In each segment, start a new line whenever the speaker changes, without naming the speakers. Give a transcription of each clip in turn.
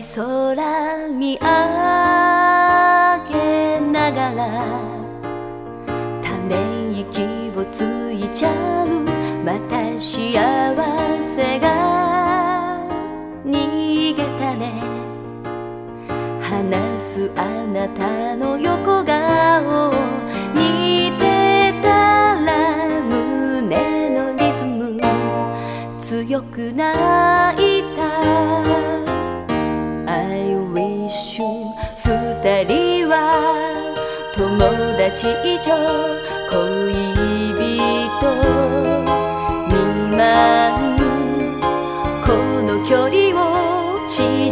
み上げながらため息をついちゃう。また幸せが逃げたね。話すあなたの横顔。似てたら胸のリズム。強く泣いち以上恋人未満この距離を縮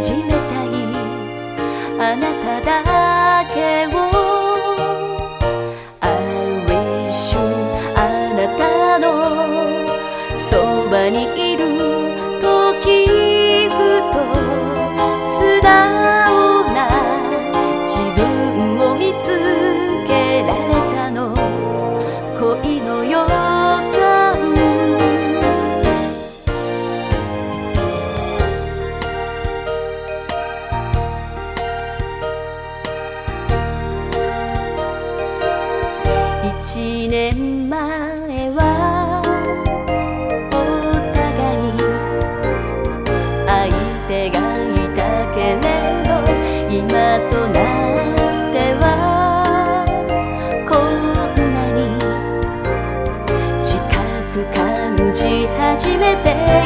前はお互い相手がいたけれど今となってはこんなに近く感じ始めて。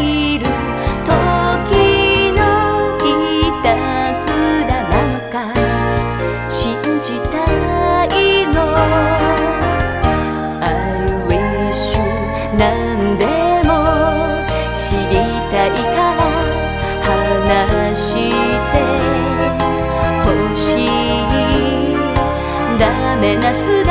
ダメな姿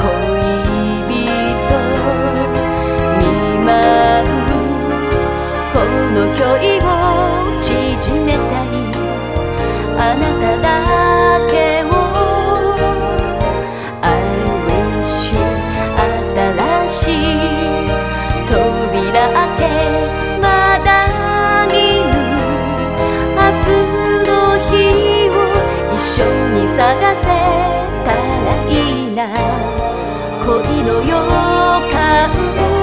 こ恋の予感